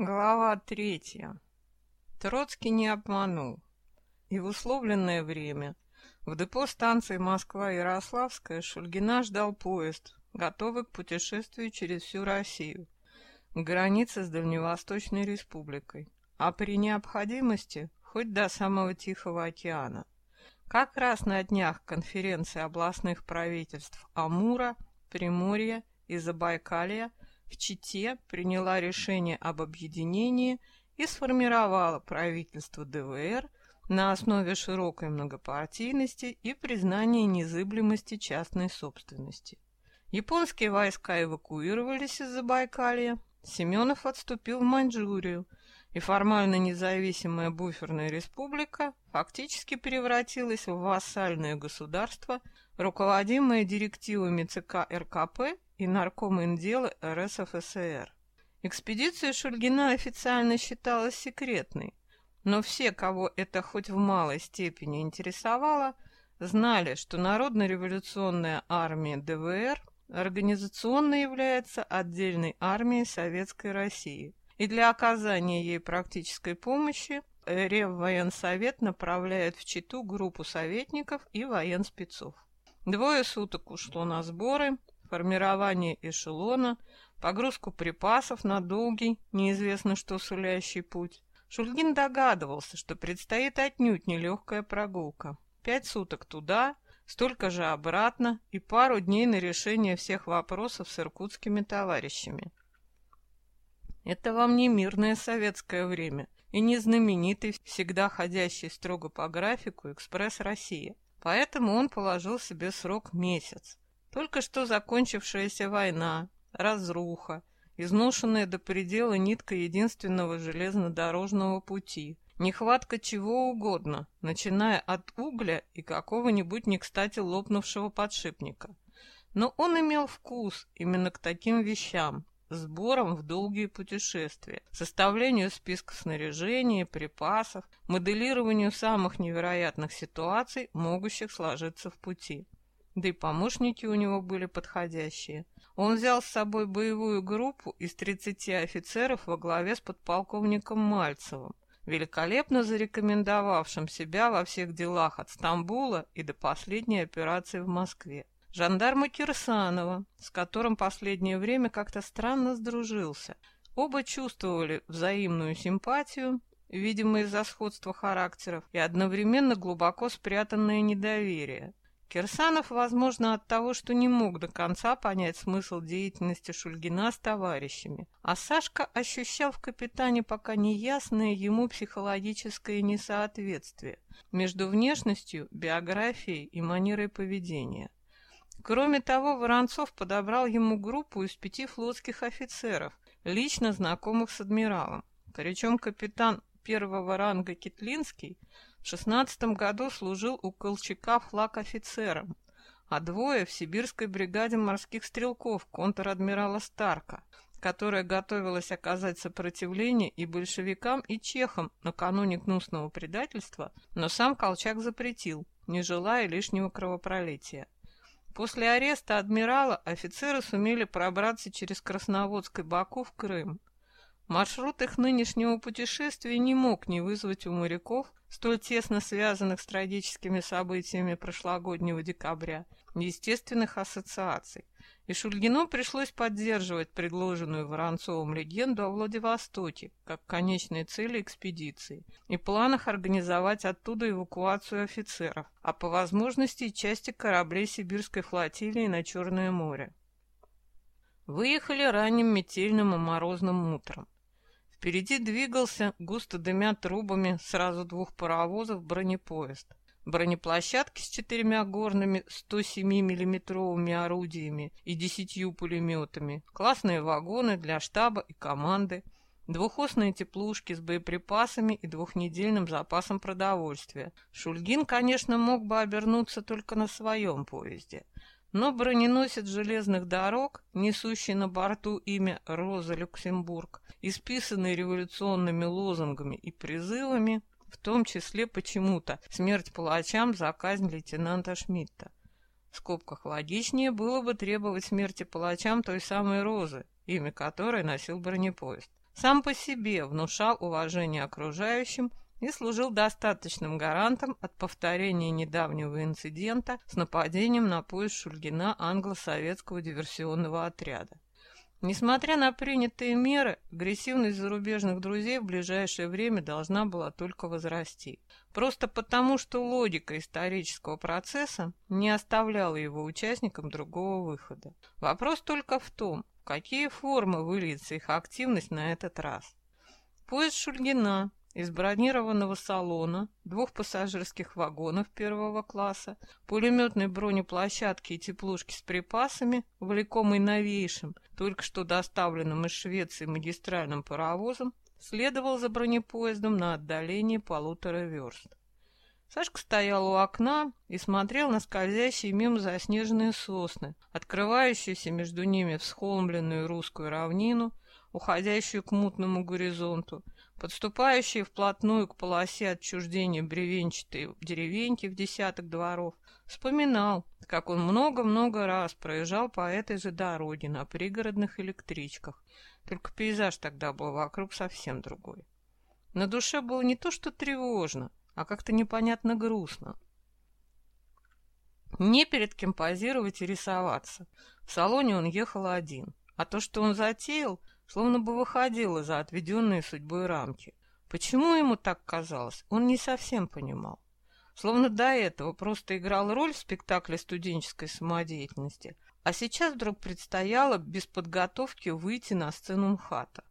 Глава третья. Троцкий не обманул. И в условленное время в депо станции Москва-Ярославская Шульгина ждал поезд, готовый к путешествию через всю Россию, к границе с Дальневосточной Республикой, а при необходимости хоть до самого Тихого океана. Как раз на днях конференции областных правительств Амура, Приморья и Забайкалья в Чите приняла решение об объединении и сформировала правительство ДВР на основе широкой многопартийности и признания незыблемости частной собственности. Японские войска эвакуировались из Забайкалья, Семенов отступил в Маньчжурию, и формально независимая буферная республика фактически превратилась в вассальное государство, руководимое директивами ЦК РКП и наркоминдела РСФСР. Экспедиция Шульгина официально считалась секретной, но все, кого это хоть в малой степени интересовало, знали, что Народно-революционная армия ДВР организационно является отдельной армией Советской России, и для оказания ей практической помощи Реввоенсовет направляет в Читу группу советников и военспецов. Двое суток ушло на сборы, формирование эшелона, погрузку припасов на долгий, неизвестно что сулящий путь. Шульгин догадывался, что предстоит отнюдь нелегкая прогулка. Пять суток туда, столько же обратно и пару дней на решение всех вопросов с иркутскими товарищами. Это вам не мирное советское время и не знаменитый, всегда ходящий строго по графику «Экспресс Россия». Поэтому он положил себе срок месяц. Только что закончившаяся война, разруха, изношенная до предела нитка единственного железнодорожного пути, нехватка чего угодно, начиная от угля и какого-нибудь не кстати лопнувшего подшипника. Но он имел вкус именно к таким вещам, сборам в долгие путешествия, составлению списка снаряжения, припасов, моделированию самых невероятных ситуаций, могущих сложиться в пути да и помощники у него были подходящие. Он взял с собой боевую группу из 30 офицеров во главе с подполковником Мальцевым, великолепно зарекомендовавшим себя во всех делах от Стамбула и до последней операции в Москве. Жандарма Кирсанова, с которым последнее время как-то странно сдружился. Оба чувствовали взаимную симпатию, видимо, из-за сходства характеров, и одновременно глубоко спрятанное недоверие. Кирсанов, возможно, от того, что не мог до конца понять смысл деятельности Шульгина с товарищами, а Сашка ощущал в капитане пока неясное ему психологическое несоответствие между внешностью, биографией и манерой поведения. Кроме того, Воронцов подобрал ему группу из пяти флотских офицеров, лично знакомых с адмиралом. Причем капитан первого ранга Китлинский в шестнадцатом году служил у Колчака флаг офицером, а двое в сибирской бригаде морских стрелков контр-адмирала Старка, которая готовилась оказать сопротивление и большевикам, и чехам накануне гнусного предательства, но сам Колчак запретил, не желая лишнего кровопролития. После ареста адмирала офицеры сумели пробраться через Красноводск и Баку в Крым. Маршрут их нынешнего путешествия не мог не вызвать у моряков, столь тесно связанных с трагическими событиями прошлогоднего декабря, естественных ассоциаций. И Шульгину пришлось поддерживать предложенную Воронцовым легенду о Владивостоке как конечной цели экспедиции и планах организовать оттуда эвакуацию офицеров, а по возможности части кораблей сибирской флотилии на Черное море. Выехали ранним метельным и морозным утром. Впереди двигался, густо дымя трубами, сразу двух паровозов бронепоезд. Бронеплощадки с четырьмя горными 107 миллиметровыми орудиями и десятью пулеметами, классные вагоны для штаба и команды, двухосные теплушки с боеприпасами и двухнедельным запасом продовольствия. Шульгин, конечно, мог бы обернуться только на своем поезде — но броненосец железных дорог, несущий на борту имя Роза Люксембург, исписанный революционными лозунгами и призывами, в том числе почему-то смерть палачам за казнь лейтенанта Шмидта. В скобках логичнее было бы требовать смерти палачам той самой Розы, имя которой носил бронепоезд. сам по себе внушал уважение окружающим и служил достаточным гарантом от повторения недавнего инцидента с нападением на поезд Шульгина англо-советского диверсионного отряда. Несмотря на принятые меры, агрессивность зарубежных друзей в ближайшее время должна была только возрасти. Просто потому, что логика исторического процесса не оставляла его участникам другого выхода. Вопрос только в том, в какие формы выльется их активность на этот раз. Поезд Шульгина из бронированного салона, двух пассажирских вагонов первого класса, пулеметной бронеплощадки и теплушки с припасами, влекомой новейшим, только что доставленным из Швеции магистральным паровозом, следовал за бронепоездом на отдалении полутора верст. Сашка стоял у окна и смотрел на скользящие мимо заснеженные сосны, открывающиеся между ними всхолмленную русскую равнину, уходящую к мутному горизонту, подступающие вплотную к полосе отчуждения бревенчатые деревеньки в десяток дворов, вспоминал, как он много-много раз проезжал по этой же дороге на пригородных электричках, только пейзаж тогда был вокруг совсем другой. На душе было не то что тревожно, а как-то непонятно грустно. Не перед кем позировать и рисоваться. В салоне он ехал один, а то, что он затеял, словно бы выходила за отведенные судьбой рамки. Почему ему так казалось, он не совсем понимал. Словно до этого просто играл роль в спектакле студенческой самодеятельности, а сейчас вдруг предстояло без подготовки выйти на сцену МХАТа.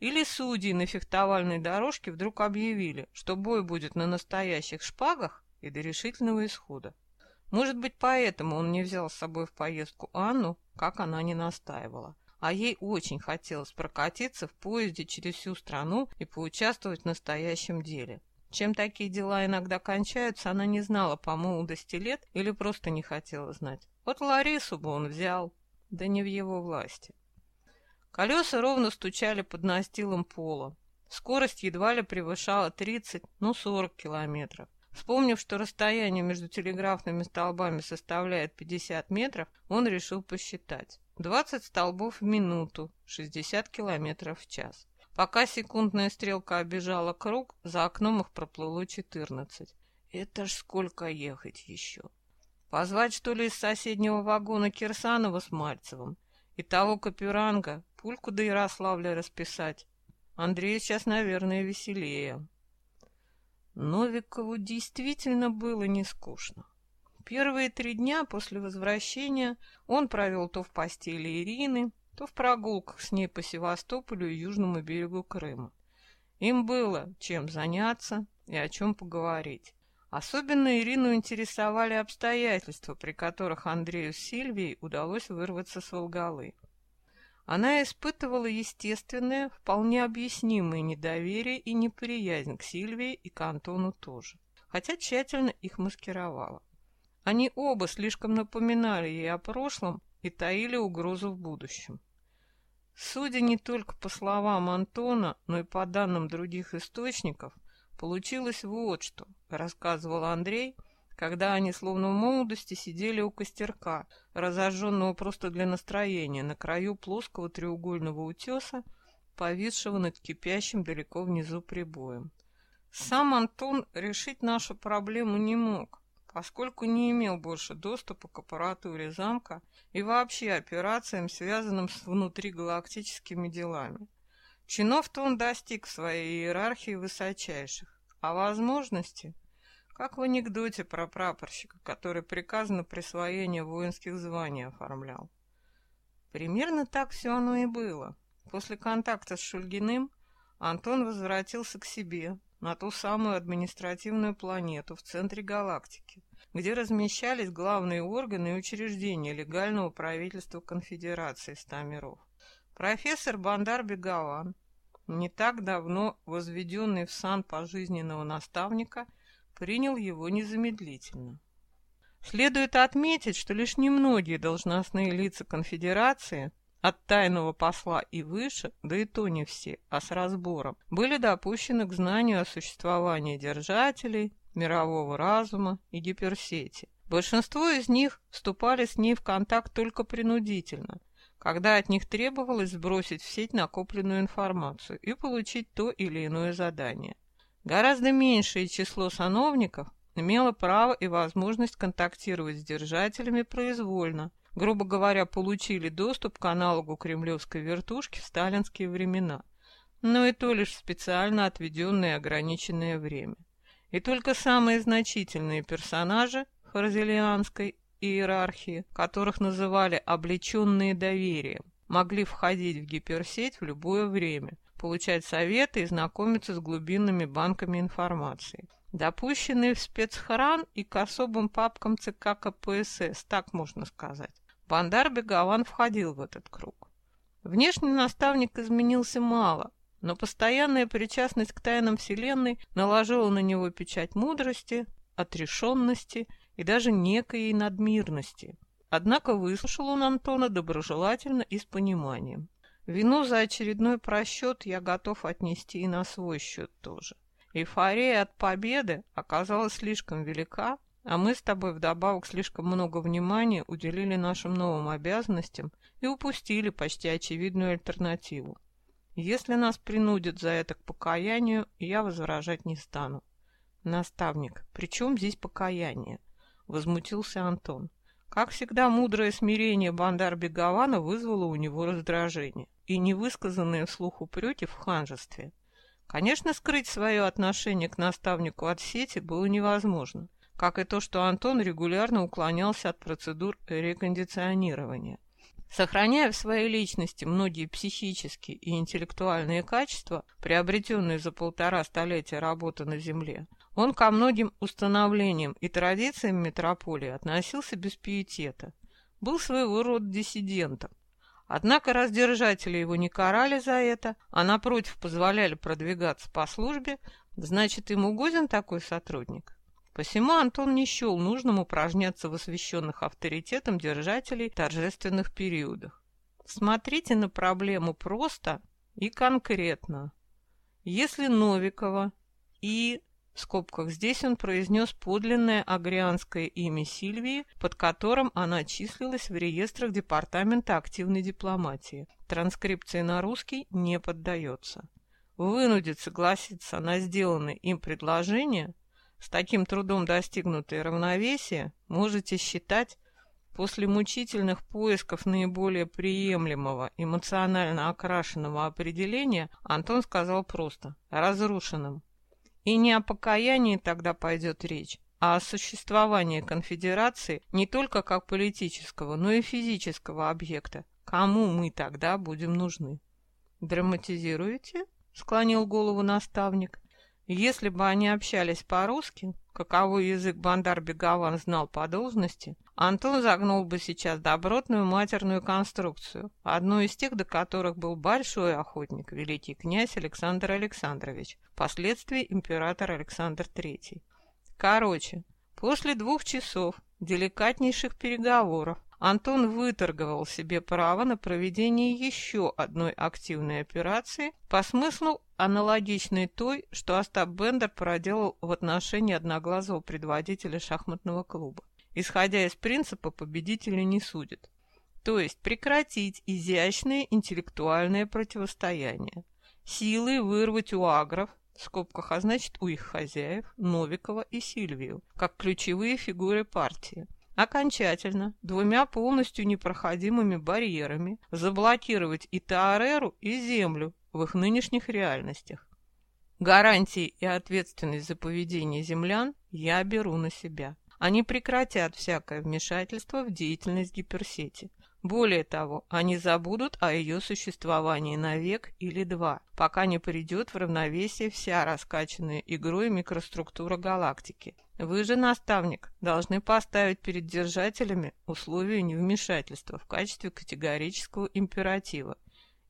Или судьи на фехтовальной дорожке вдруг объявили, что бой будет на настоящих шпагах и до решительного исхода. Может быть, поэтому он не взял с собой в поездку Анну, как она не настаивала а ей очень хотелось прокатиться в поезде через всю страну и поучаствовать в настоящем деле. Чем такие дела иногда кончаются, она не знала по молодости лет или просто не хотела знать. Вот Ларису бы он взял, да не в его власти. Колеса ровно стучали под настилом пола. Скорость едва ли превышала 30, ну 40 километров. Вспомнив, что расстояние между телеграфными столбами составляет 50 метров, он решил посчитать. 20 столбов в минуту, 60 километров в час. Пока секундная стрелка обижала круг, за окном их проплыло 14. Это ж сколько ехать еще. Позвать, что ли, из соседнего вагона Кирсанова с Мальцевым? И того Капюранга, пульку до Ярославля расписать. Андрею сейчас, наверное, веселее. Новикову действительно было не скучно. Первые три дня после возвращения он провел то в постели Ирины, то в прогулках с ней по Севастополю и южному берегу Крыма. Им было чем заняться и о чем поговорить. Особенно Ирину интересовали обстоятельства, при которых Андрею с Сильвией удалось вырваться с Волгалы. Она испытывала естественное, вполне объяснимое недоверие и неприязнь к Сильвии и к Антону тоже, хотя тщательно их маскировала. Они оба слишком напоминали ей о прошлом и таили угрозу в будущем. Судя не только по словам Антона, но и по данным других источников, получилось вот что, рассказывал Андрей, когда они словно в молодости сидели у костерка, разожженного просто для настроения, на краю плоского треугольного утеса, повисшего над кипящим далеко внизу прибоем. Сам Антон решить нашу проблему не мог, поскольку не имел больше доступа к аппаратуре замка и вообще операциям, связанным с внутригалактическими делами. Чинов-то он достиг своей иерархии высочайших, а возможности, как в анекдоте про прапорщика, который приказ на присвоение воинских званий оформлял. Примерно так все оно и было. После контакта с Шульгиным Антон возвратился к себе, на ту самую административную планету в центре галактики, где размещались главные органы и учреждения легального правительства Конфедерации ста миров. Профессор Бандар Бегалан, не так давно возведенный в сан пожизненного наставника, принял его незамедлительно. Следует отметить, что лишь немногие должностные лица Конфедерации – от тайного посла и выше, да и то не все, а с разбором, были допущены к знанию о существовании держателей, мирового разума и гиперсети. Большинство из них вступали с ней в контакт только принудительно, когда от них требовалось сбросить в сеть накопленную информацию и получить то или иное задание. Гораздо меньшее число сановников имело право и возможность контактировать с держателями произвольно, грубо говоря, получили доступ к аналогу кремлевской вертушки в сталинские времена, но и то лишь в специально отведенное ограниченное время. И только самые значительные персонажи фарзелианской иерархии, которых называли «облеченные доверием», могли входить в гиперсеть в любое время, получать советы и знакомиться с глубинными банками информации. Допущенные в спецхран и к особым папкам ЦК КПСС, так можно сказать. Бандар Бегован входил в этот круг. Внешний наставник изменился мало, но постоянная причастность к тайнам Вселенной наложила на него печать мудрости, отрешенности и даже некой надмирности. Однако выслушал он Антона доброжелательно и с пониманием. Вину за очередной просчет я готов отнести и на свой счет тоже. Эйфория от победы оказалась слишком велика, а мы с тобой вдобавок слишком много внимания уделили нашим новым обязанностям и упустили почти очевидную альтернативу. Если нас принудят за это к покаянию, я возражать не стану. Наставник, при здесь покаяние? Возмутился Антон. Как всегда, мудрое смирение Бандар Бегована вызвало у него раздражение и невысказанные вслух упреки в ханжестве. Конечно, скрыть свое отношение к наставнику от сети было невозможно как и то, что Антон регулярно уклонялся от процедур рекондиционирования. Сохраняя в своей личности многие психические и интеллектуальные качества, приобретенные за полтора столетия работы на Земле, он ко многим установлениям и традициям метрополии относился без пиетета, был своего рода диссидентом. Однако раздержатели его не карали за это, а напротив позволяли продвигаться по службе, значит, им угоден такой сотрудник. Посему Антон не счел нужным упражняться в освященных авторитетом держателей торжественных периодах. Смотрите на проблему просто и конкретно. Если Новикова и в скобках здесь он произнес подлинное агрианское имя Сильвии, под которым она числилась в реестрах Департамента активной дипломатии. Транскрипции на русский не поддается. Вынудит согласиться на сделанное им предложение с таким трудом достигнутое равновесие можете считать после мучительных поисков наиболее приемлемого эмоционально окрашенного определения Антон сказал просто «разрушенным». И не о покаянии тогда пойдет речь, а о существовании конфедерации не только как политического, но и физического объекта. Кому мы тогда будем нужны? «Драматизируете?» — склонил голову наставник. Если бы они общались по-русски, каковой язык Бандар Бегован знал по должности, Антон загнул бы сейчас добротную матерную конструкцию, одну из тех, до которых был большой охотник, великий князь Александр Александрович, впоследствии император Александр III. Короче, после двух часов деликатнейших переговоров Антон выторговал себе право на проведение еще одной активной операции по смыслу аналогичной той, что Остап Бендер проделал в отношении одноглазого предводителя шахматного клуба, исходя из принципа «победителя не судят». То есть прекратить изящное интеллектуальное противостояние, силой вырвать у агров, в скобках, а значит у их хозяев, Новикова и Сильвию, как ключевые фигуры партии, окончательно, двумя полностью непроходимыми барьерами, заблокировать и Таареру, и Землю в их нынешних реальностях. Гарантии и ответственность за поведение землян я беру на себя. Они прекратят всякое вмешательство в деятельность гиперсети. Более того, они забудут о ее существовании на век или два, пока не придет в равновесие вся раскачанная игрой микроструктура галактики. Вы же, наставник, должны поставить перед держателями условия невмешательства в качестве категорического императива.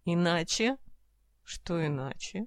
Иначе... Что иначе?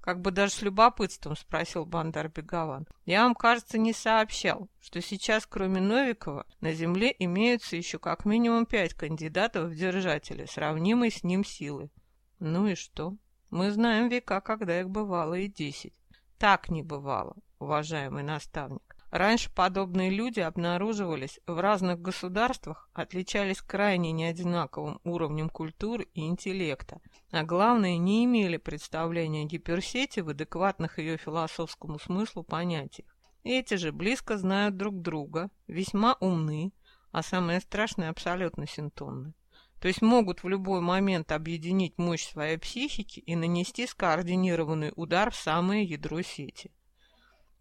Как бы даже с любопытством спросил Бандар Бегован. Я вам, кажется, не сообщал, что сейчас, кроме Новикова, на Земле имеются еще как минимум пять кандидатов в держатели, сравнимой с ним силы. Ну и что? Мы знаем века, когда их бывало и десять. Так не бывало, уважаемый наставник. Раньше подобные люди обнаруживались в разных государствах, отличались крайне неодинаковым уровнем культуры и интеллекта, а главное, не имели представления о гиперсети в адекватных ее философскому смыслу понятиях. Эти же близко знают друг друга, весьма умны, а самое страшное абсолютно синтонны. То есть могут в любой момент объединить мощь своей психики и нанести скоординированный удар в самое ядро сети.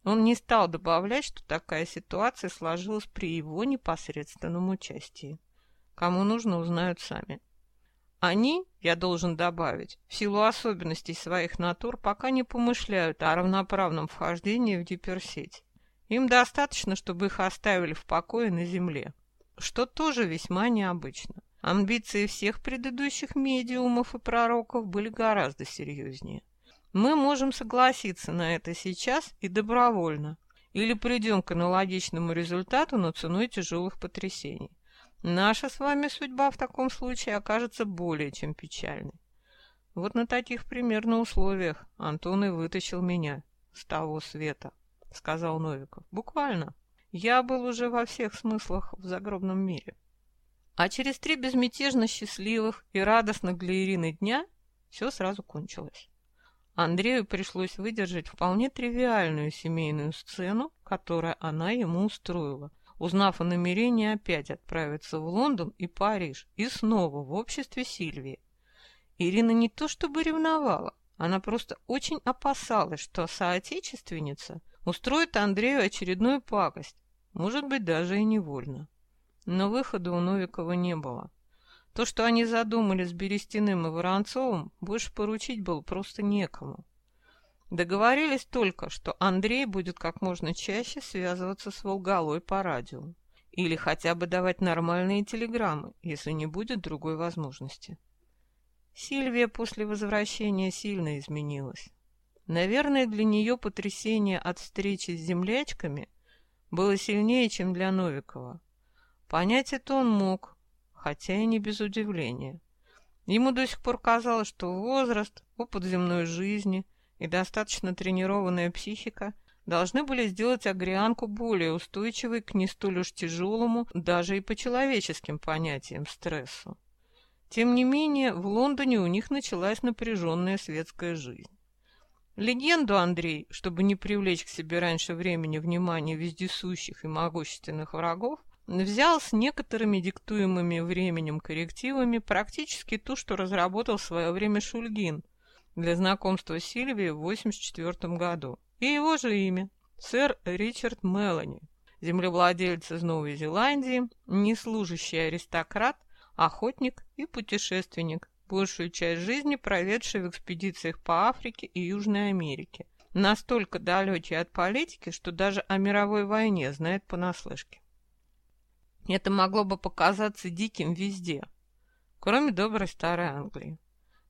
Он не стал добавлять, что такая ситуация сложилась при его непосредственном участии. Кому нужно, узнают сами. Они, я должен добавить, в силу особенностей своих натур, пока не помышляют о равноправном вхождении в гиперсеть. Им достаточно, чтобы их оставили в покое на Земле, что тоже весьма необычно. Амбиции всех предыдущих медиумов и пророков были гораздо серьезнее. Мы можем согласиться на это сейчас и добровольно, или придем к аналогичному результату, но ценой тяжелых потрясений. Наша с вами судьба в таком случае окажется более чем печальной. Вот на таких примерно условиях Антон и вытащил меня с того света, сказал Новиков. Буквально. Я был уже во всех смыслах в загробном мире. А через три безмятежно счастливых и радостных для Ирины дня все сразу кончилось. Андрею пришлось выдержать вполне тривиальную семейную сцену, которую она ему устроила, узнав о намерении опять отправиться в Лондон и Париж, и снова в обществе Сильвии. Ирина не то чтобы ревновала, она просто очень опасалась, что соотечественница устроит Андрею очередную пакость, может быть, даже и невольно. Но выхода у Новикова не было. То, что они задумали с Берестяным и Воронцовым, больше поручить было просто некому. Договорились только, что Андрей будет как можно чаще связываться с Волгалой по радио. Или хотя бы давать нормальные телеграммы, если не будет другой возможности. Сильвия после возвращения сильно изменилась. Наверное, для нее потрясение от встречи с землячками было сильнее, чем для Новикова. Понять это он мог, хотя и не без удивления. Ему до сих пор казалось, что возраст, опыт земной жизни и достаточно тренированная психика должны были сделать Агрианку более устойчивой к не столь уж тяжелому, даже и по человеческим понятиям, стрессу. Тем не менее, в Лондоне у них началась напряженная светская жизнь. Легенду Андрей, чтобы не привлечь к себе раньше времени внимание вездесущих и могущественных врагов, взял с некоторыми диктуемыми временем коррективами практически ту, что разработал в свое время Шульгин для знакомства с Сильвией в 1984 году. И его же имя – сэр Ричард Мелани, землевладелец из Новой Зеландии, неслужащий аристократ, охотник и путешественник, большую часть жизни проведший в экспедициях по Африке и Южной Америке, настолько далекий от политики, что даже о мировой войне знает понаслышке. Это могло бы показаться диким везде, кроме доброй старой Англии.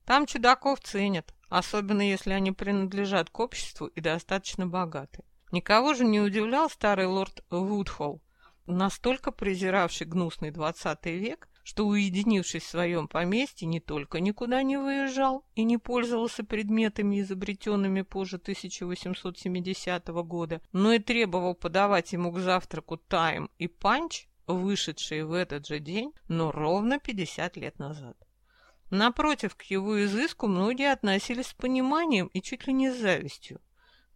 Там чудаков ценят, особенно если они принадлежат к обществу и достаточно богаты. Никого же не удивлял старый лорд Вудхолл, настолько презиравший гнусный двадцатый век, что, уединившись в своем поместье, не только никуда не выезжал и не пользовался предметами, изобретенными позже 1870 года, но и требовал подавать ему к завтраку тайм и панч, вышедшие в этот же день, но ровно 50 лет назад. Напротив, к его изыску многие относились с пониманием и чуть ли не с завистью.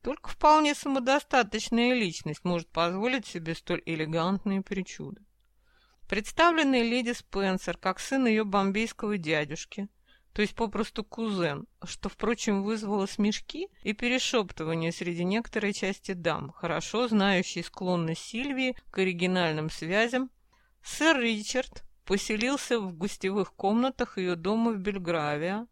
Только вполне самодостаточная личность может позволить себе столь элегантные причуды. Представленный леди Спенсер как сын ее бомбейского дядюшки, то есть попросту кузен, что, впрочем, вызвало смешки и перешептывание среди некоторой части дам, хорошо знающей склонность Сильвии к оригинальным связям, сэр Ричард поселился в гостевых комнатах ее дома в Бельгравия,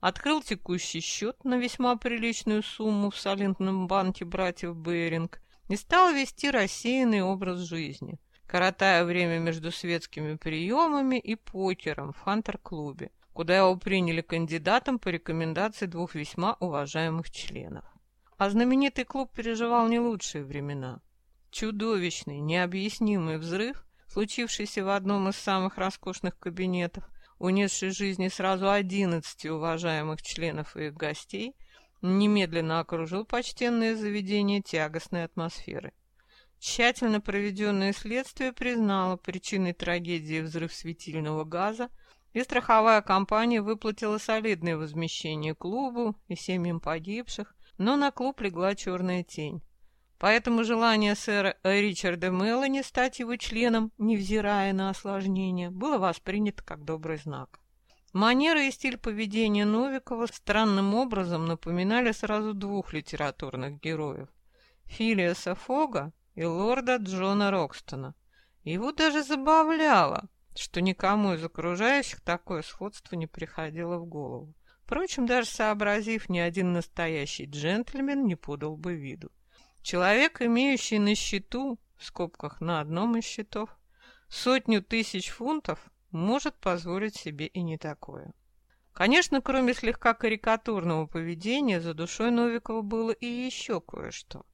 открыл текущий счет на весьма приличную сумму в солидном банке братьев Беринг и стал вести рассеянный образ жизни, коротая время между светскими приемами и покером в Хантер-клубе куда его приняли кандидатом по рекомендации двух весьма уважаемых членов. А знаменитый клуб переживал не лучшие времена. Чудовищный, необъяснимый взрыв, случившийся в одном из самых роскошных кабинетов, унесший жизни сразу одиннадцати уважаемых членов и их гостей, немедленно окружил почтенное заведение тягостной атмосферой. Тщательно проведенное следствие признало причиной трагедии взрыв светильного газа, и страховая компания выплатила солидное возмещение клубу и семьям погибших, но на клуб легла черная тень. Поэтому желание сэра Ричарда Мелани стать его членом, невзирая на осложнения, было воспринято как добрый знак. Манера и стиль поведения Новикова странным образом напоминали сразу двух литературных героев – Филиаса Фога и лорда Джона Рокстона. Его даже забавляло, что никому из окружающих такое сходство не приходило в голову. Впрочем, даже сообразив, ни один настоящий джентльмен не подал бы виду. Человек, имеющий на счету, в скобках на одном из счетов, сотню тысяч фунтов, может позволить себе и не такое. Конечно, кроме слегка карикатурного поведения, за душой Новикова было и еще кое-что.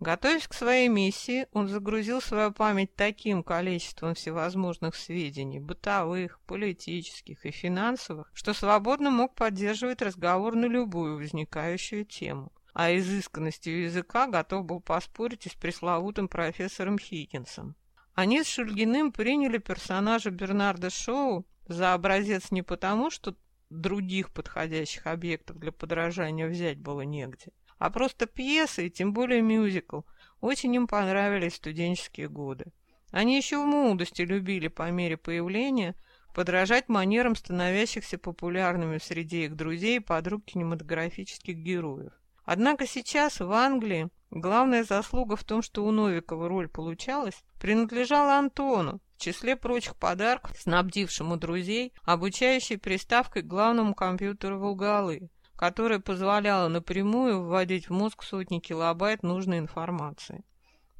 Готовясь к своей миссии, он загрузил свою память таким количеством всевозможных сведений, бытовых, политических и финансовых, что свободно мог поддерживать разговор на любую возникающую тему а изысканностью языка готов был поспорить и с пресловутым профессором Хиггинсом. Они с Шульгиным приняли персонажа Бернарда Шоу за образец не потому, что других подходящих объектов для подражания взять было негде, а просто пьесы и тем более мюзикл очень им понравились студенческие годы. Они еще в молодости любили по мере появления подражать манерам становящихся популярными среди их друзей и подруг кинематографических героев. Однако сейчас в Англии главная заслуга в том, что у Новикова роль получалась, принадлежала Антону, в числе прочих подарков, снабдившему друзей, обучающей приставкой главному компьютеру Волгалы, которая позволяла напрямую вводить в мозг сотни килобайт нужной информации.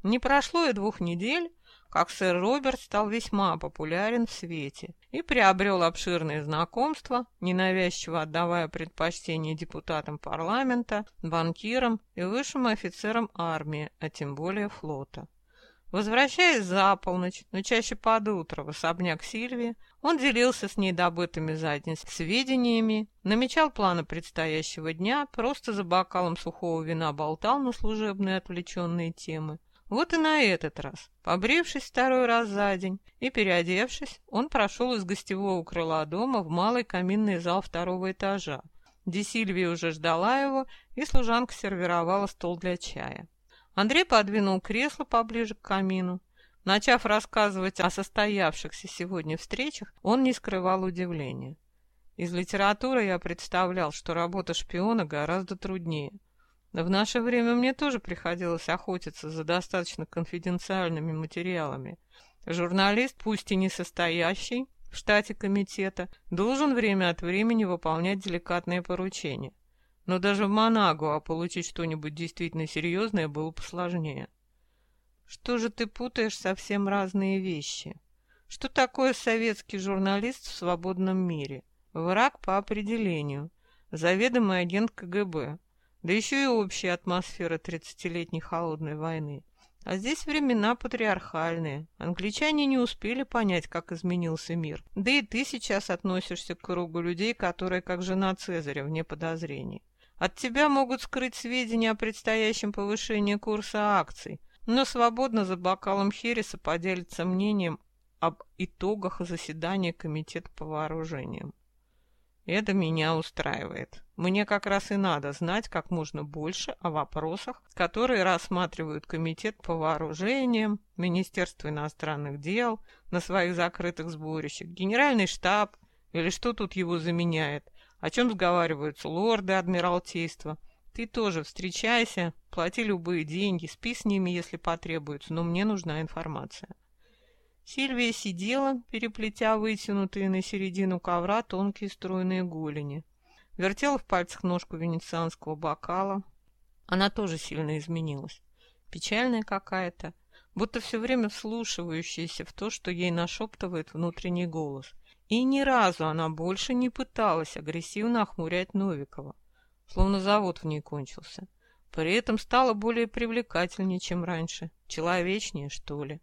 Не прошло и двух недель, как сэр Роберт стал весьма популярен в свете и приобрел обширные знакомства, ненавязчиво отдавая предпочтение депутатам парламента, банкирам и высшим офицерам армии, а тем более флота. Возвращаясь за полночь, но чаще под утро в особняк Сильвии, он делился с ней добытыми за день сведениями, намечал планы предстоящего дня, просто за бокалом сухого вина болтал на служебные отвлеченные темы, вот и на этот раз, побрившись второй раз за день и переодевшись, он прошел из гостевого крыла дома в малый каминный зал второго этажа, где Сильвия уже ждала его, и служанка сервировала стол для чая. Андрей подвинул кресло поближе к камину. Начав рассказывать о состоявшихся сегодня встречах, он не скрывал удивления. Из литературы я представлял, что работа шпиона гораздо труднее – в наше время мне тоже приходилось охотиться за достаточно конфиденциальными материалами. Журналист, пусть и не состоящий в штате комитета, должен время от времени выполнять деликатные поручения. Но даже в Монагуа получить что-нибудь действительно серьезное было посложнее. Что же ты путаешь совсем разные вещи? Что такое советский журналист в свободном мире? Враг по определению. Заведомый агент КГБ да еще и общая атмосфера тридцатилетней холодной войны. А здесь времена патриархальные. Англичане не успели понять, как изменился мир. Да и ты сейчас относишься к кругу людей, которые, как жена Цезаря, вне подозрений. От тебя могут скрыть сведения о предстоящем повышении курса акций, но свободно за бокалом Хереса поделиться мнением об итогах заседания Комитета по вооружениям. Это меня устраивает. Мне как раз и надо знать как можно больше о вопросах, которые рассматривают Комитет по вооружениям, Министерство иностранных дел на своих закрытых сборищах, Генеральный штаб или что тут его заменяет, о чем сговариваются лорды Адмиралтейства. Ты тоже встречайся, плати любые деньги, спи с ними, если потребуется, но мне нужна информация. Сильвия сидела, переплетя вытянутые на середину ковра тонкие стройные голени. Вертела в пальцах ножку венецианского бокала. Она тоже сильно изменилась. Печальная какая-то, будто все время вслушивающаяся в то, что ей нашептывает внутренний голос. И ни разу она больше не пыталась агрессивно охмурять Новикова, словно завод в ней кончился. При этом стала более привлекательнее, чем раньше, человечнее, что ли.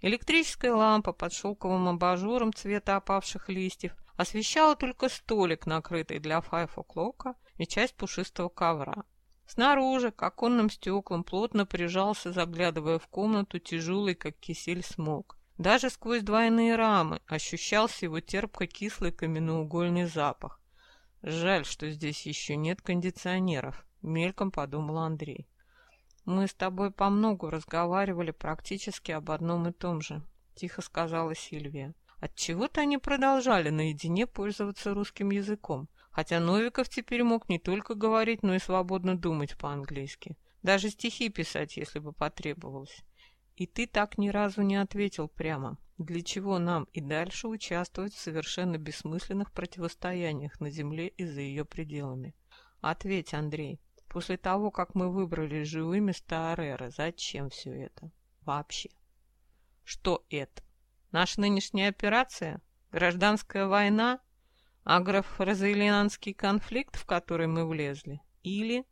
Электрическая лампа под шелковым абажуром цвета опавших листьев освещала только столик, накрытый для файфоклока, и часть пушистого ковра. Снаружи, к оконным стеклам, плотно прижался, заглядывая в комнату, тяжелый, как кисель, смог. Даже сквозь двойные рамы ощущался его терпко-кислый каменноугольный запах. Жаль, что здесь еще нет кондиционеров, мельком подумал Андрей. Мы с тобой по многу разговаривали практически об одном и том же, тихо сказала Сильвия. Отчего-то они продолжали наедине пользоваться русским языком, хотя Новиков теперь мог не только говорить, но и свободно думать по-английски. Даже стихи писать, если бы потребовалось. И ты так ни разу не ответил прямо, для чего нам и дальше участвовать в совершенно бессмысленных противостояниях на Земле и за ее пределами. Ответь, Андрей, после того, как мы выбрали живыми Стаареры, зачем все это? Вообще. Что это? Наша нынешняя операция? Гражданская война? Агрофразоилианский конфликт, в который мы влезли? Или...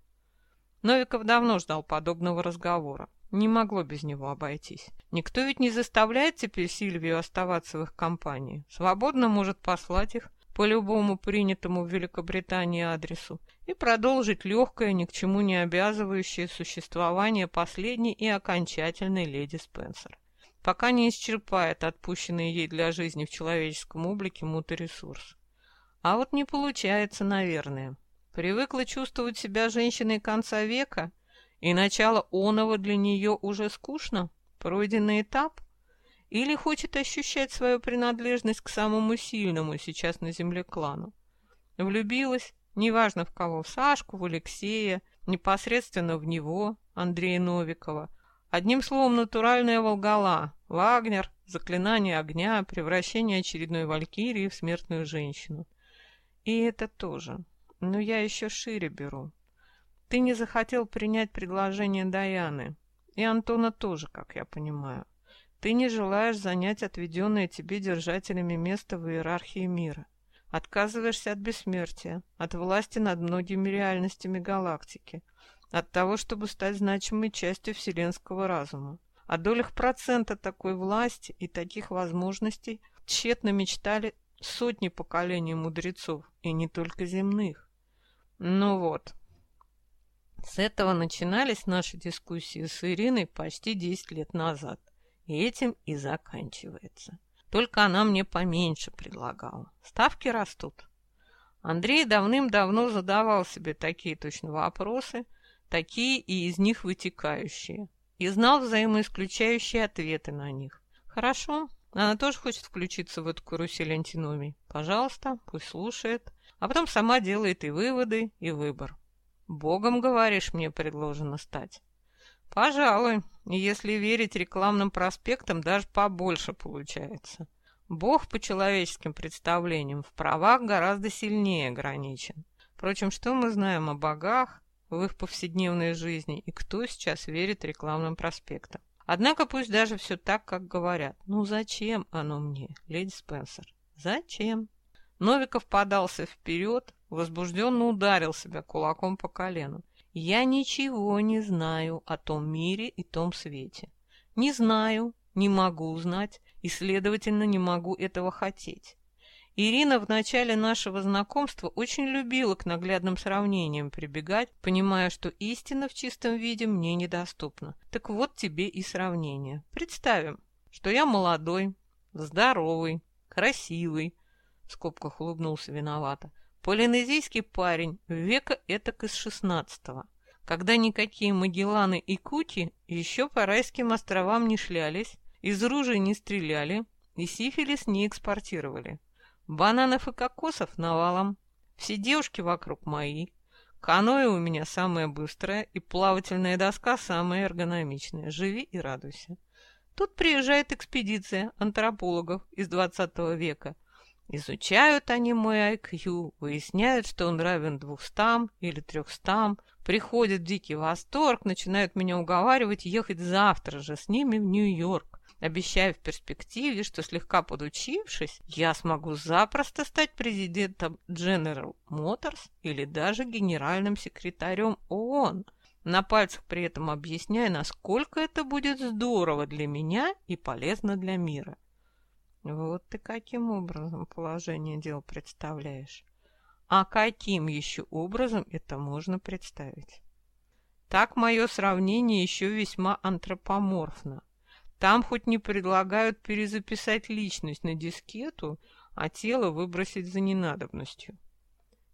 Новиков давно ждал подобного разговора. Не могло без него обойтись. Никто ведь не заставляет теперь Сильвию оставаться в их компании. Свободно может послать их по любому принятому в Великобритании адресу и продолжить легкое, ни к чему не обязывающее существование последней и окончательной леди Спенсер, пока не исчерпает отпущенный ей для жизни в человеческом облике муторесурс. А вот не получается, наверное. Привыкла чувствовать себя женщиной конца века и начало оного для нее уже скучно, пройденный этап? Или хочет ощущать свою принадлежность к самому сильному сейчас на земле клану? Влюбилась, неважно в кого, в Сашку, в Алексея, непосредственно в него, Андрея Новикова. Одним словом, натуральная Волгала, Вагнер, заклинание огня, превращение очередной валькирии в смертную женщину. И это тоже. Но я еще шире беру. Ты не захотел принять предложение Даяны. И Антона тоже, как я понимаю. Ты не желаешь занять отведенное тебе держателями место в иерархии мира. Отказываешься от бессмертия, от власти над многими реальностями галактики, от того, чтобы стать значимой частью вселенского разума. О долях процента такой власти и таких возможностей тщетно мечтали сотни поколений мудрецов, и не только земных. Ну вот, с этого начинались наши дискуссии с Ириной почти 10 лет назад. И этим и заканчивается. Только она мне поменьше предлагала. Ставки растут. Андрей давным-давно задавал себе такие точно вопросы, такие и из них вытекающие, и знал взаимоисключающие ответы на них. Хорошо, она тоже хочет включиться в эту карусель антиномий. Пожалуйста, пусть слушает, а потом сама делает и выводы, и выбор. Богом, говоришь, мне предложено стать? Пожалуй, если верить рекламным проспектам, даже побольше получается. Бог по человеческим представлениям в правах гораздо сильнее ограничен. Впрочем, что мы знаем о богах в их повседневной жизни и кто сейчас верит рекламным проспектам? Однако пусть даже все так, как говорят. Ну зачем оно мне, леди Спенсер? Зачем? Новиков подался вперед, возбужденно ударил себя кулаком по колену. «Я ничего не знаю о том мире и том свете. Не знаю, не могу знать и, следовательно, не могу этого хотеть. Ирина в начале нашего знакомства очень любила к наглядным сравнениям прибегать, понимая, что истина в чистом виде мне недоступна. Так вот тебе и сравнение. Представим, что я молодой, здоровый, красивый, в скобках улыбнулся виновато, полинезийский парень века этак из шестнадцатого, когда никакие Магелланы и Кути еще по райским островам не шлялись, из ружей не стреляли и сифилис не экспортировали. Бананов и кокосов навалом, все девушки вокруг мои, каноэ у меня самое быстрое и плавательная доска самая эргономичная. Живи и радуйся. Тут приезжает экспедиция антропологов из двадцатого века – Изучают они мой IQ, выясняют, что он равен двухстам или трехстам, приходят в дикий восторг, начинают меня уговаривать ехать завтра же с ними в Нью-Йорк, обещая в перспективе, что слегка подучившись, я смогу запросто стать президентом General Motors или даже генеральным секретарем ООН, на пальцах при этом объясняя, насколько это будет здорово для меня и полезно для мира. Вот ты каким образом положение дел представляешь. А каким еще образом это можно представить? Так мое сравнение еще весьма антропоморфно. Там хоть не предлагают перезаписать личность на дискету, а тело выбросить за ненадобностью.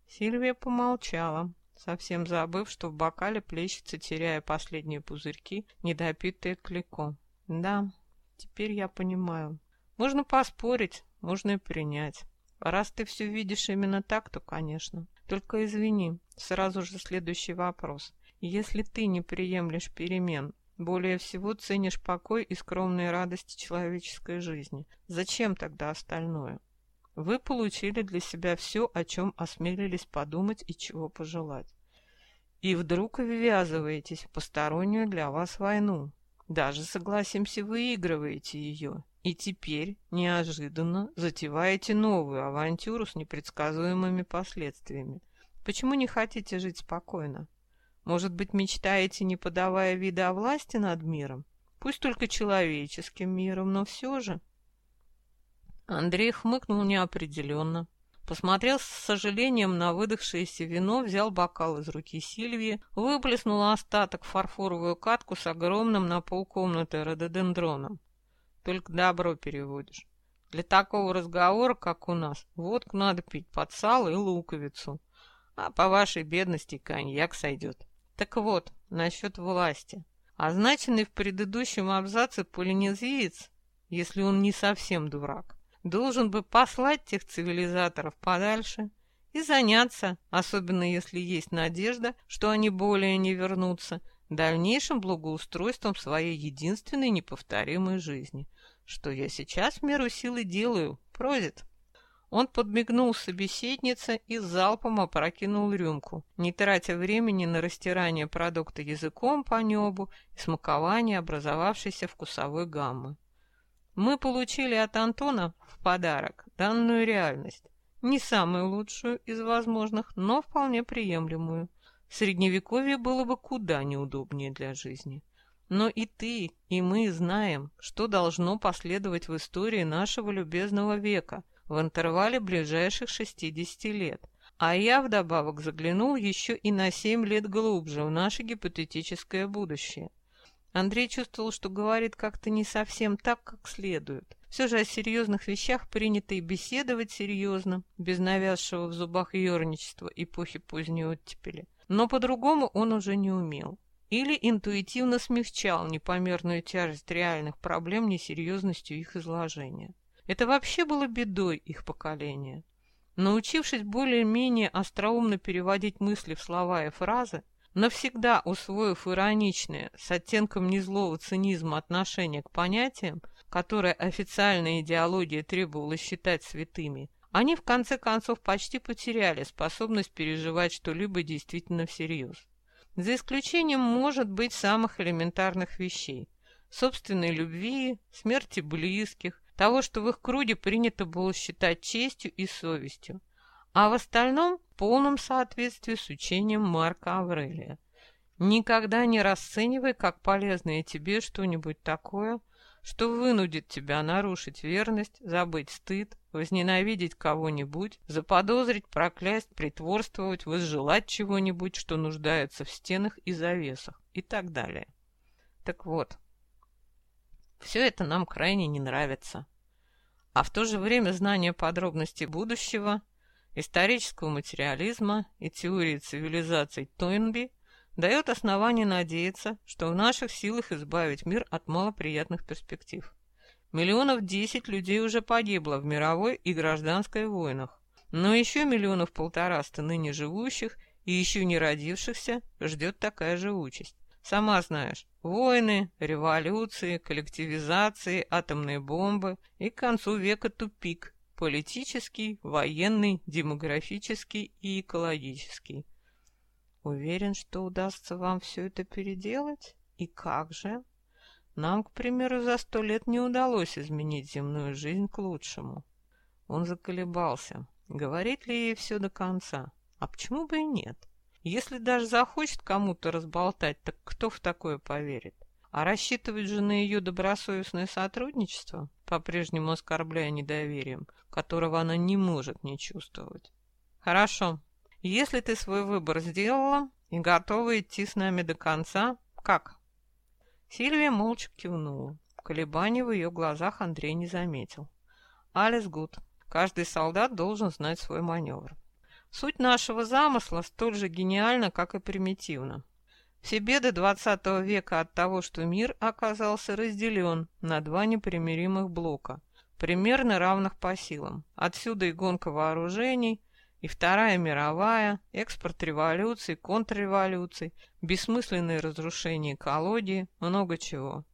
Сильвия помолчала, совсем забыв, что в бокале плещется, теряя последние пузырьки, недопитое клико. Да, теперь я понимаю. Можно поспорить, можно и принять. Раз ты все видишь именно так, то, конечно. Только извини, сразу же следующий вопрос. Если ты не приемлешь перемен, более всего ценишь покой и скромные радости человеческой жизни, зачем тогда остальное? Вы получили для себя все, о чем осмелились подумать и чего пожелать. И вдруг ввязываетесь в постороннюю для вас войну. Даже, согласимся, выигрываете ее. И теперь, неожиданно, затеваете новую авантюру с непредсказуемыми последствиями. Почему не хотите жить спокойно? Может быть, мечтаете, не подавая вида о власти над миром? Пусть только человеческим миром, но все же... Андрей хмыкнул неопределенно. Посмотрел с сожалением на выдохшееся вино, взял бокал из руки Сильвии, выплеснул остаток в фарфоровую катку с огромным на полкомнаты рододендроном. Только добро переводишь. Для такого разговора, как у нас, водку надо пить под сало и луковицу. А по вашей бедности коньяк сойдет. Так вот, насчет власти. Означенный в предыдущем абзаце полинезиец, если он не совсем дурак, должен бы послать тех цивилизаторов подальше и заняться, особенно если есть надежда, что они более не вернутся, дальнейшим благоустройством своей единственной неповторимой жизни. Что я сейчас в меру силы делаю, прозит. Он подмигнул собеседнице и залпом опрокинул рюмку, не тратя времени на растирание продукта языком по небу и смакование образовавшейся вкусовой гаммы. Мы получили от Антона в подарок данную реальность, не самую лучшую из возможных, но вполне приемлемую. Средневековье было бы куда неудобнее для жизни. Но и ты, и мы знаем, что должно последовать в истории нашего любезного века в интервале ближайших 60 лет. А я вдобавок заглянул еще и на 7 лет глубже в наше гипотетическое будущее. Андрей чувствовал, что говорит как-то не совсем так, как следует. Все же о серьезных вещах принято и беседовать серьезно, без навязшего в зубах ерничества эпохи поздней оттепели. Но по-другому он уже не умел. Или интуитивно смягчал непомерную тяжесть реальных проблем несерьезностью их изложения. Это вообще было бедой их поколения. Научившись более-менее остроумно переводить мысли в слова и фразы, навсегда усвоив ироничное, с оттенком незлого цинизма отношение к понятиям, которые официальная идеология требовала считать святыми, они в конце концов почти потеряли способность переживать что-либо действительно всерьез. За исключением, может быть, самых элементарных вещей – собственной любви, смерти близких, того, что в их круге принято было считать честью и совестью, а в остальном в полном соответствии с учением Марка Аврелия. Никогда не расценивай как полезное тебе что-нибудь такое, что вынудит тебя нарушить верность, забыть стыд, возненавидеть кого-нибудь, заподозрить, проклясть, притворствовать, возжелать чего-нибудь, что нуждается в стенах и завесах и так далее. Так вот, все это нам крайне не нравится. А в то же время знание подробностей будущего – исторического материализма и теории цивилизаций Тойнби дает основание надеяться, что в наших силах избавить мир от малоприятных перспектив. Миллионов десять людей уже погибло в мировой и гражданской войнах, но еще миллионов полтораста ныне живущих и еще не родившихся ждет такая же участь. Сама знаешь, войны, революции, коллективизации, атомные бомбы и к концу века тупик – Политический, военный, демографический и экологический. Уверен, что удастся вам все это переделать? И как же? Нам, к примеру, за сто лет не удалось изменить земную жизнь к лучшему. Он заколебался. Говорит ли ей все до конца? А почему бы и нет? Если даже захочет кому-то разболтать, так кто в такое поверит? А рассчитывать же на ее добросовестное сотрудничество, по-прежнему оскорбляя недоверием, которого она не может не чувствовать. Хорошо. Если ты свой выбор сделала, И готова идти с нами до конца? Как?» Сильвия молча кивнула. Колебаний в ее глазах Андрей не заметил. «Алис Гуд. Каждый солдат должен знать свой маневр. Суть нашего замысла столь же гениальна, как и примитивна. Все беды XX века от того, что мир оказался разделен на два непримиримых блока, примерно равных по силам. Отсюда и гонка вооружений, и Вторая мировая, экспорт революций, контрреволюций, бессмысленные разрушения экологии, много чего.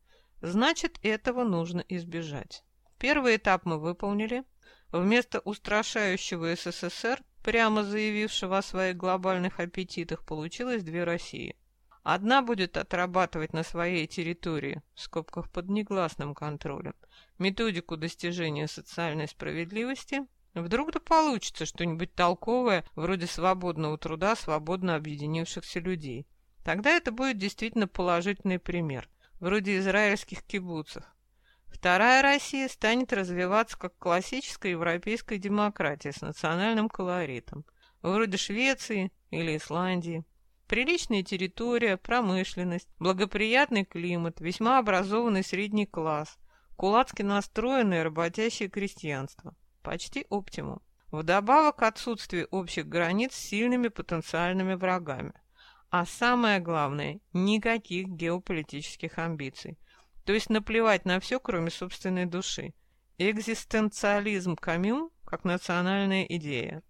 Значит, этого нужно избежать. Первый этап мы выполнили. Вместо устрашающего СССР, прямо заявившего о своих глобальных аппетитах, получилось две России. Одна будет отрабатывать на своей территории, в скобках под негласным контролем, методику достижения социальной справедливости. Вдруг да получится что-нибудь толковое, вроде свободного труда свободно объединившихся людей. Тогда это будет действительно положительный пример, вроде израильских кибуцев. Вторая Россия станет развиваться как классическая европейская демократия с национальным колоритом, вроде Швеции или Исландии. Приличная территория, промышленность, благоприятный климат, весьма образованный средний класс, кулацки настроенное работящее крестьянство. Почти оптимум. Вдобавок отсутствие общих границ с сильными потенциальными врагами. А самое главное, никаких геополитических амбиций. То есть наплевать на все, кроме собственной души. Экзистенциализм коммюн как национальная идея.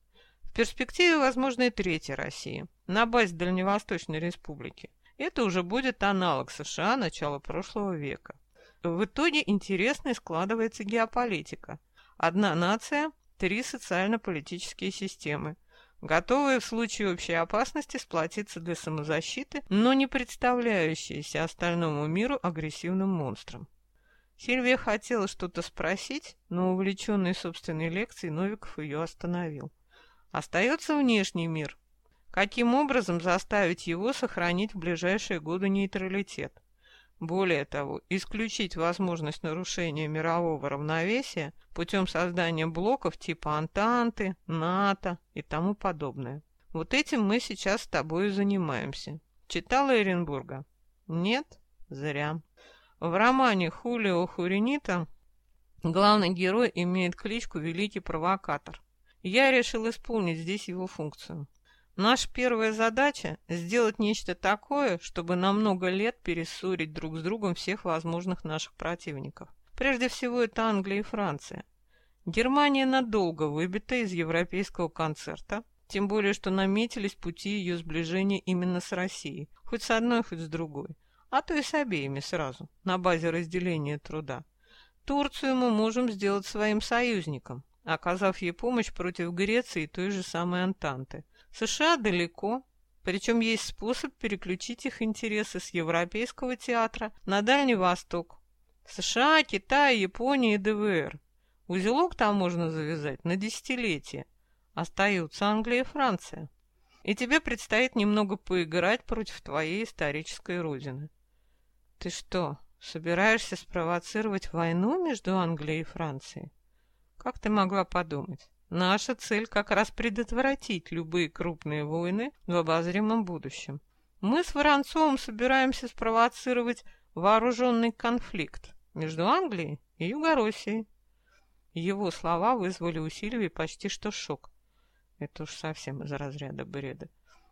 В перспективе возможна и третья Россия, на базе Дальневосточной Республики. Это уже будет аналог США начала прошлого века. В итоге интересной складывается геополитика. Одна нация, три социально-политические системы, готовые в случае общей опасности сплотиться для самозащиты, но не представляющиеся остальному миру агрессивным монстром. Сильвия хотела что-то спросить, но увлеченный собственной лекцией Новиков ее остановил. Остается внешний мир. Каким образом заставить его сохранить в ближайшие годы нейтралитет? Более того, исключить возможность нарушения мирового равновесия путем создания блоков типа Антанты, НАТО и тому подобное. Вот этим мы сейчас с тобой и занимаемся. Читала Эренбурга? Нет? Зря. В романе Хулио Хуринита главный герой имеет кличку Великий Провокатор. Я решил исполнить здесь его функцию. Наша первая задача – сделать нечто такое, чтобы на много лет перессорить друг с другом всех возможных наших противников. Прежде всего, это Англия и Франция. Германия надолго выбита из европейского концерта, тем более, что наметились пути ее сближения именно с Россией, хоть с одной, хоть с другой, а то и с обеими сразу, на базе разделения труда. Турцию мы можем сделать своим союзником, оказав ей помощь против Греции и той же самой Антанты. США далеко, причем есть способ переключить их интересы с европейского театра на Дальний Восток. США, Китай, Япония и ДВР. Узелок там можно завязать на десятилетия. Остаются Англия и Франция. И тебе предстоит немного поиграть против твоей исторической родины. Ты что, собираешься спровоцировать войну между Англией и Францией? Как ты могла подумать? Наша цель как раз предотвратить любые крупные войны в обозримом будущем. Мы с Воронцовым собираемся спровоцировать вооруженный конфликт между Англией и Югороссией. Его слова вызвали у Сильвии почти что шок. Это уж совсем из разряда бреда.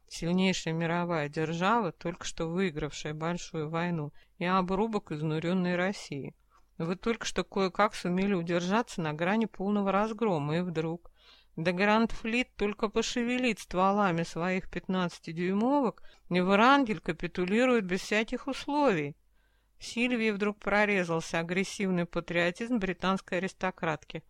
Сильнейшая мировая держава, только что выигравшая большую войну, и обрубок изнуренной России. Вы только что кое-как сумели удержаться на грани полного разгрома, и вдруг... Да Гранд-флит только пошевелит стволами своих 15-дюймовок, и Врангель капитулирует без всяких условий. Сильвии вдруг прорезался агрессивный патриотизм британской аристократки.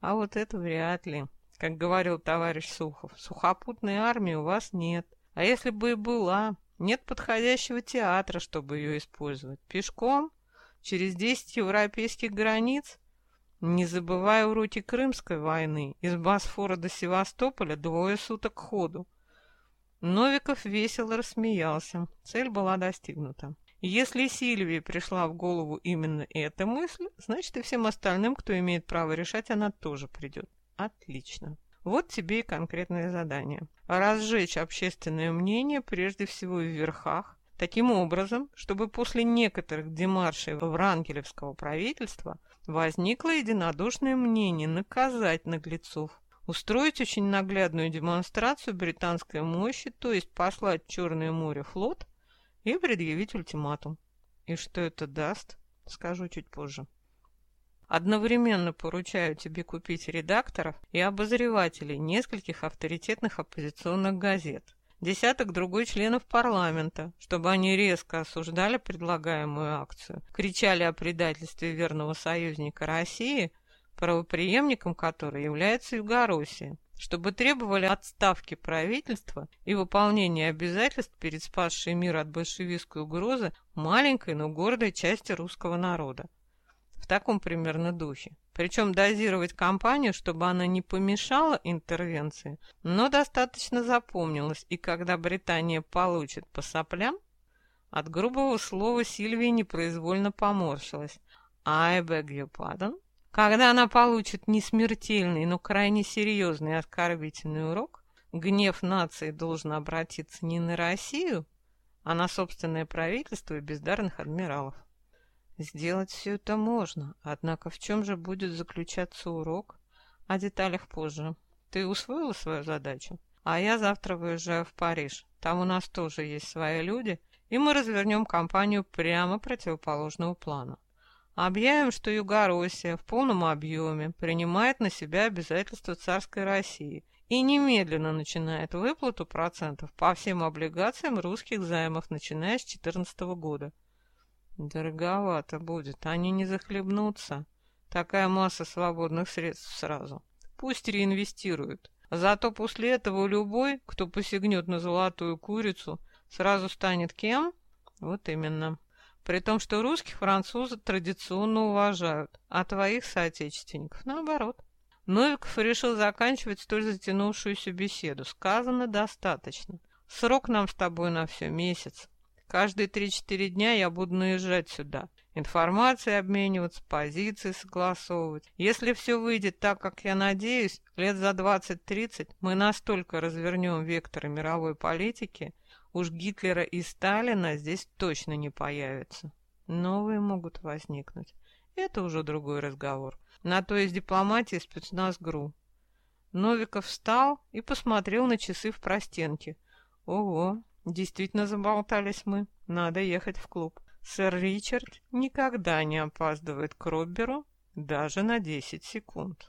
А вот это вряд ли. Как говорил товарищ Сухов, сухопутной армии у вас нет. А если бы и была, нет подходящего театра, чтобы ее использовать. Пешком? Через 10 европейских границ, не забывая уроки Крымской войны, из Босфора до Севастополя двое суток ходу. Новиков весело рассмеялся. Цель была достигнута. Если Сильвии пришла в голову именно эта мысль, значит и всем остальным, кто имеет право решать, она тоже придет. Отлично. Вот тебе и конкретное задание. разжечь общественное мнение прежде всего в верхах, таким образом, чтобы после некоторых демаршей Врангелевского правительства возникло единодушное мнение наказать наглецов, устроить очень наглядную демонстрацию британской мощи, то есть послать Черное море флот и предъявить ультиматум. И что это даст, скажу чуть позже. Одновременно поручаю тебе купить редакторов и обозревателей нескольких авторитетных оппозиционных газет, десяток другой членов парламента, чтобы они резко осуждали предлагаемую акцию, кричали о предательстве верного союзника России, правоприемником которой является Югороссия, чтобы требовали отставки правительства и выполнения обязательств перед спасшей мир от большевистской угрозы маленькой, но гордой части русского народа в таком примерно духе. Причем дозировать кампанию, чтобы она не помешала интервенции, но достаточно запомнилась, и когда Британия получит по соплям, от грубого слова Сильвия непроизвольно поморщилась. I beg your pardon? Когда она получит не смертельный, но крайне серьезный оскорбительный урок, гнев нации должен обратиться не на Россию, а на собственное правительство и бездарных адмиралов. Сделать все это можно, однако в чем же будет заключаться урок? О деталях позже. Ты усвоила свою задачу? А я завтра выезжаю в Париж. Там у нас тоже есть свои люди, и мы развернем кампанию прямо противоположного плана. Объявим, что Югороссия в полном объеме принимает на себя обязательства царской России и немедленно начинает выплату процентов по всем облигациям русских займов, начиная с 2014 года. Дороговато будет, они не захлебнутся. Такая масса свободных средств сразу. Пусть реинвестируют. Зато после этого любой, кто посягнет на золотую курицу, сразу станет кем? Вот именно. При том, что русских французы традиционно уважают, а твоих соотечественников наоборот. Новиков решил заканчивать столь затянувшуюся беседу. Сказано достаточно. Срок нам с тобой на все месяц. Каждые три-четыре дня я буду наезжать сюда, информацией обмениваться, позиции согласовывать. Если все выйдет так, как я надеюсь, лет за 20-30 мы настолько развернем векторы мировой политики, уж Гитлера и Сталина здесь точно не появится. Новые могут возникнуть. Это уже другой разговор. На то есть дипломатия спецназ ГРУ. Новиков встал и посмотрел на часы в простенке. Ого, Действительно заболтались мы. Надо ехать в клуб. Сэр Ричард никогда не опаздывает к Робберу даже на 10 секунд.